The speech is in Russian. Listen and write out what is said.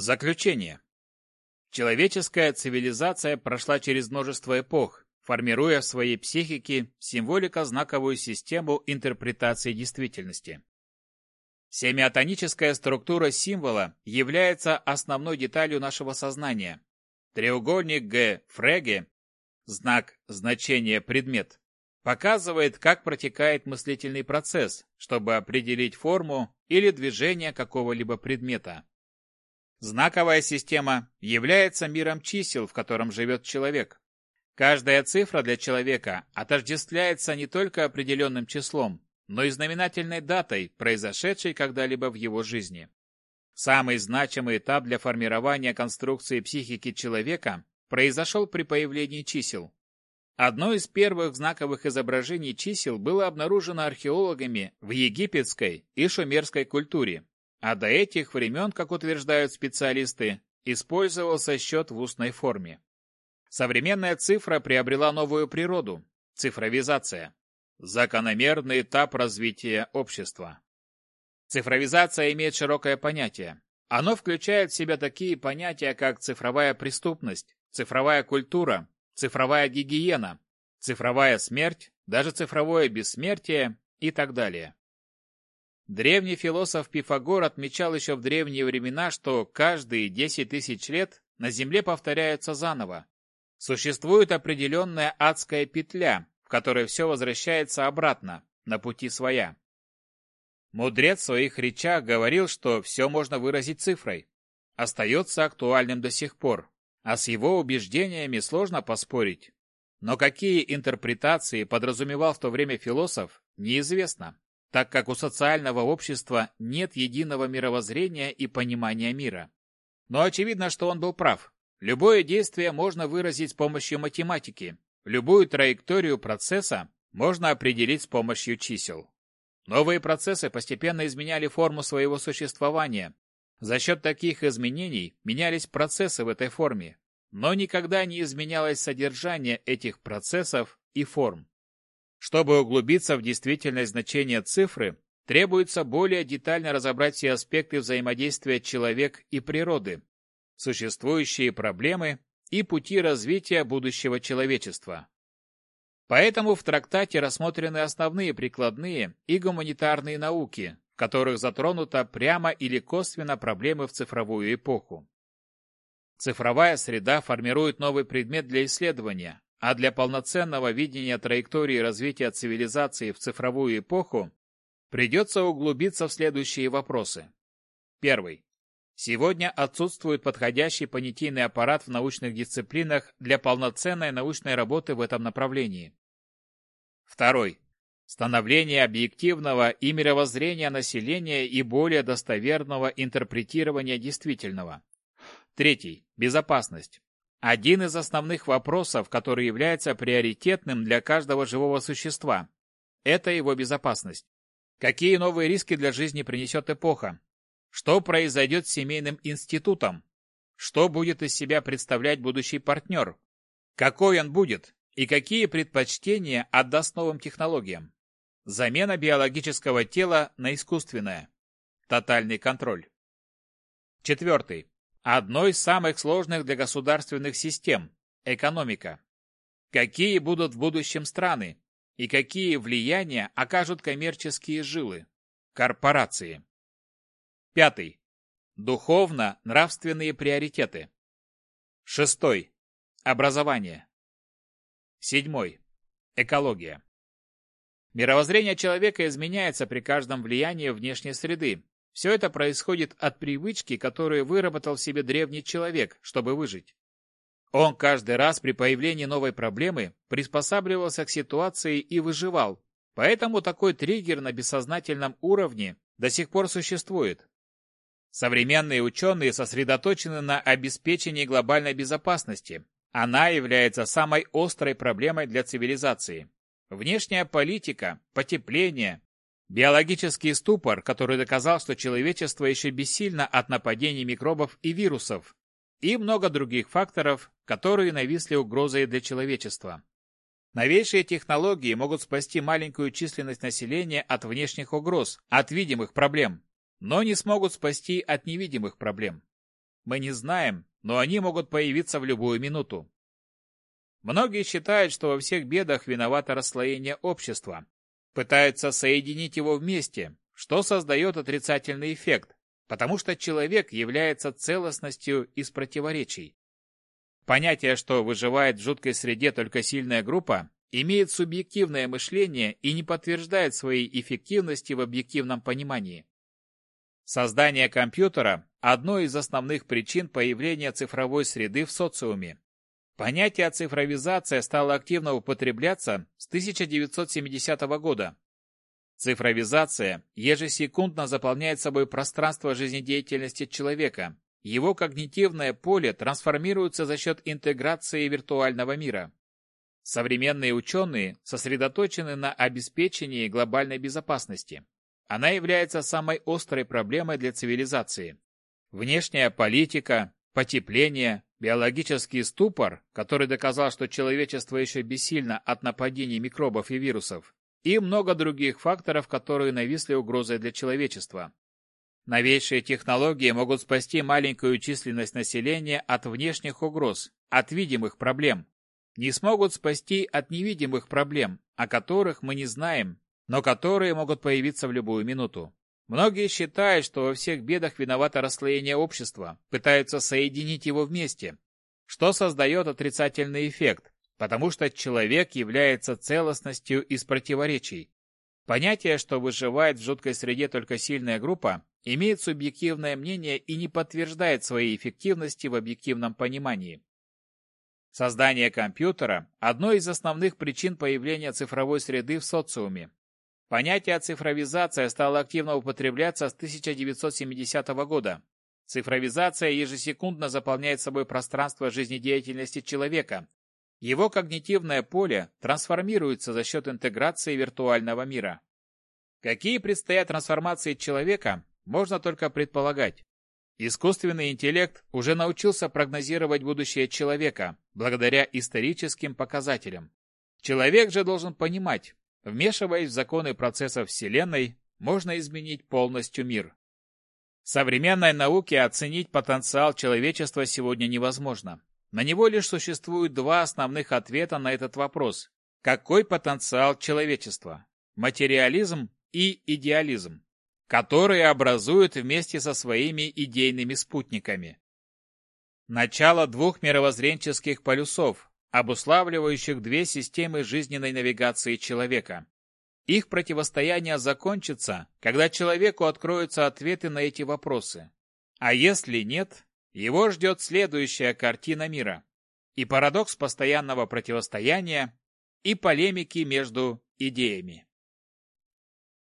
Заключение. Человеческая цивилизация прошла через множество эпох, формируя в своей психике символико-знаковую систему интерпретации действительности. Семиотоническая структура символа является основной деталью нашего сознания. Треугольник Г. Фреге, знак значения предмет, показывает, как протекает мыслительный процесс, чтобы определить форму или движение какого-либо предмета. Знаковая система является миром чисел, в котором живет человек. Каждая цифра для человека отождествляется не только определенным числом, но и знаменательной датой, произошедшей когда-либо в его жизни. Самый значимый этап для формирования конструкции психики человека произошел при появлении чисел. Одно из первых знаковых изображений чисел было обнаружено археологами в египетской и шумерской культуре, а до этих времен, как утверждают специалисты, использовался счет в устной форме. Современная цифра приобрела новую природу – цифровизация. Закономерный этап развития общества. Цифровизация имеет широкое понятие. Оно включает в себя такие понятия, как цифровая преступность, цифровая культура, цифровая гигиена, цифровая смерть, даже цифровое бессмертие и так далее. Древний философ Пифагор отмечал еще в древние времена, что каждые 10 тысяч лет на Земле повторяются заново. Существует определенная адская петля, которой все возвращается обратно, на пути своя. Мудрец в своих речах говорил, что все можно выразить цифрой. Остается актуальным до сих пор, а с его убеждениями сложно поспорить. Но какие интерпретации подразумевал в то время философ, неизвестно, так как у социального общества нет единого мировоззрения и понимания мира. Но очевидно, что он был прав. Любое действие можно выразить с помощью математики, Любую траекторию процесса можно определить с помощью чисел. Новые процессы постепенно изменяли форму своего существования. За счет таких изменений менялись процессы в этой форме, но никогда не изменялось содержание этих процессов и форм. Чтобы углубиться в действительность значения цифры, требуется более детально разобрать все аспекты взаимодействия человек и природы, существующие проблемы и пути развития будущего человечества. Поэтому в трактате рассмотрены основные прикладные и гуманитарные науки, в которых затронута прямо или косвенно проблемы в цифровую эпоху. Цифровая среда формирует новый предмет для исследования, а для полноценного видения траектории развития цивилизации в цифровую эпоху придется углубиться в следующие вопросы. Первый. Сегодня отсутствует подходящий понятийный аппарат в научных дисциплинах для полноценной научной работы в этом направлении. Второй. Становление объективного и мировоззрения населения и более достоверного интерпретирования действительного. Третий. Безопасность. Один из основных вопросов, который является приоритетным для каждого живого существа. Это его безопасность. Какие новые риски для жизни принесет эпоха? Что произойдет с семейным институтом? Что будет из себя представлять будущий партнер? Какой он будет? И какие предпочтения отдаст новым технологиям? Замена биологического тела на искусственное. Тотальный контроль. Четвертый. Одно из самых сложных для государственных систем – экономика. Какие будут в будущем страны? И какие влияния окажут коммерческие жилы – корпорации? Пятый. Духовно-нравственные приоритеты. Шестой. Образование. Седьмой. Экология. Мировоззрение человека изменяется при каждом влиянии внешней среды. Все это происходит от привычки, которую выработал в себе древний человек, чтобы выжить. Он каждый раз при появлении новой проблемы приспосабливался к ситуации и выживал. Поэтому такой триггер на бессознательном уровне до сих пор существует. Современные ученые сосредоточены на обеспечении глобальной безопасности. Она является самой острой проблемой для цивилизации. Внешняя политика, потепление, биологический ступор, который доказал, что человечество еще бессильно от нападений микробов и вирусов, и много других факторов, которые нависли угрозой для человечества. Новейшие технологии могут спасти маленькую численность населения от внешних угроз, от видимых проблем, но не смогут спасти от невидимых проблем. мы не знаем, но они могут появиться в любую минуту. Многие считают, что во всех бедах виновато расслоение общества. Пытаются соединить его вместе, что создает отрицательный эффект, потому что человек является целостностью из противоречий. Понятие, что выживает в жуткой среде только сильная группа, имеет субъективное мышление и не подтверждает своей эффективности в объективном понимании. Создание компьютера – одной из основных причин появления цифровой среды в социуме. Понятие цифровизация стало активно употребляться с 1970 года. Цифровизация ежесекундно заполняет собой пространство жизнедеятельности человека. Его когнитивное поле трансформируется за счет интеграции виртуального мира. Современные ученые сосредоточены на обеспечении глобальной безопасности. Она является самой острой проблемой для цивилизации. Внешняя политика, потепление, биологический ступор, который доказал, что человечество еще бессильно от нападений микробов и вирусов, и много других факторов, которые нависли угрозой для человечества. Новейшие технологии могут спасти маленькую численность населения от внешних угроз, от видимых проблем, не смогут спасти от невидимых проблем, о которых мы не знаем, но которые могут появиться в любую минуту. Многие считают, что во всех бедах виновато расслоение общества, пытаются соединить его вместе, что создает отрицательный эффект, потому что человек является целостностью из противоречий. Понятие, что выживает в жуткой среде только сильная группа, имеет субъективное мнение и не подтверждает своей эффективности в объективном понимании. Создание компьютера – одной из основных причин появления цифровой среды в социуме. Понятие цифровизация стало активно употребляться с 1970 года. Цифровизация ежесекундно заполняет собой пространство жизнедеятельности человека. Его когнитивное поле трансформируется за счет интеграции виртуального мира. Какие предстоят трансформации человека, можно только предполагать. Искусственный интеллект уже научился прогнозировать будущее человека, благодаря историческим показателям. Человек же должен понимать, вмешиваясь в законы процессов Вселенной, можно изменить полностью мир. Современной науке оценить потенциал человечества сегодня невозможно. На него лишь существуют два основных ответа на этот вопрос. Какой потенциал человечества? Материализм и идеализм которые образуют вместе со своими идейными спутниками. Начало двух мировоззренческих полюсов, обуславливающих две системы жизненной навигации человека. Их противостояние закончится, когда человеку откроются ответы на эти вопросы. А если нет, его ждет следующая картина мира. И парадокс постоянного противостояния, и полемики между идеями.